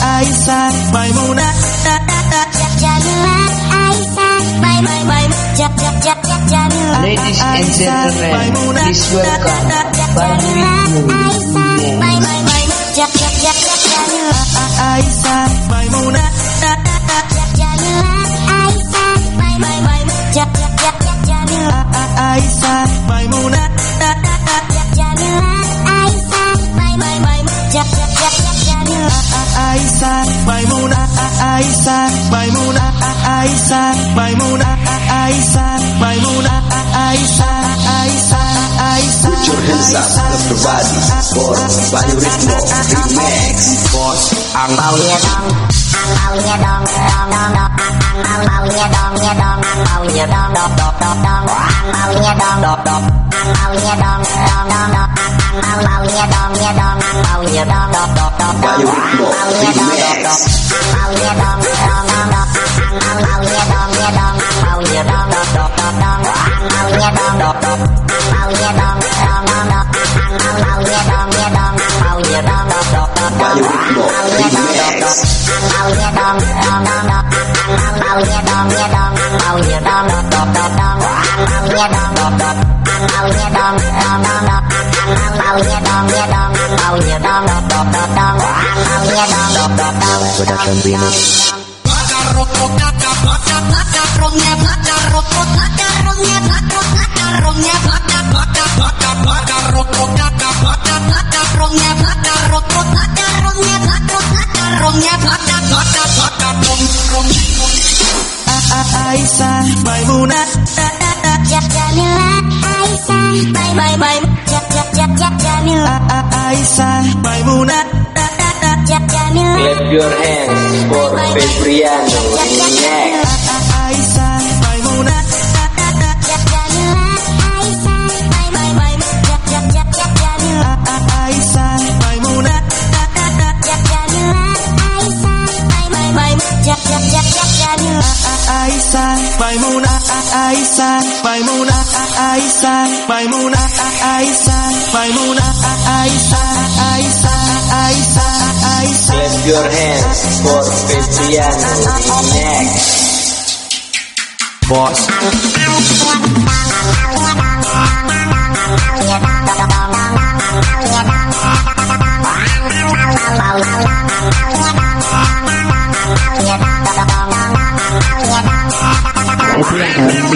Aisyah Maimunah Ladies and gentlemen, please welcome Banyu Aisyah Maimunah Aisyah Maimunah Aisyah Maimunah Aisyah Aisyah Aisyah Put your hands up, everybody, for Banyu Ritmo Remix. Bos, ang maunya dong ang maunya dong dong dong dong ang maunya dong ya dong ang maunya dong dok dok dok dong ang maunya dong dok dok ang maunya dong dong dong dong ang maunya dong ya dong ang maunya dong dok dok dong ang maunya dong dok dok Remix. ang maunya dong dong dong dong dong dong dong dong dong dong dong dong dong dong dong dong dong dong dong dong dok dok dok dong ang maunya dong dok dok dong Production Remix Aisyah Clap your hands for Febriano Remix Aisyah Maimunah Aisyah Maimunah Aisyah Maimunah Aisyah Maimunah Aisyah your hands for Feliciano. Next. Boss. Piano.